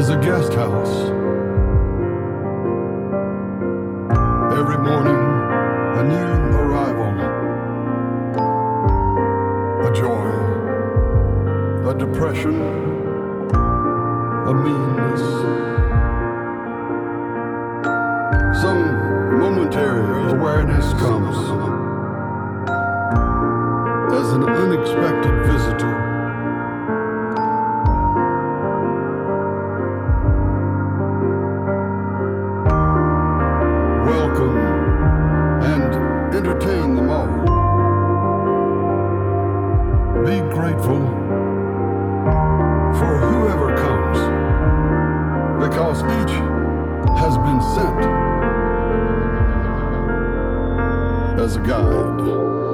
is a guest house. Every morning, a new arrival. A joy, a depression, a meanness. Some momentary awareness comes as an unexpected visitor. Entertain them all. Be grateful for whoever comes because each has been sent as a guide.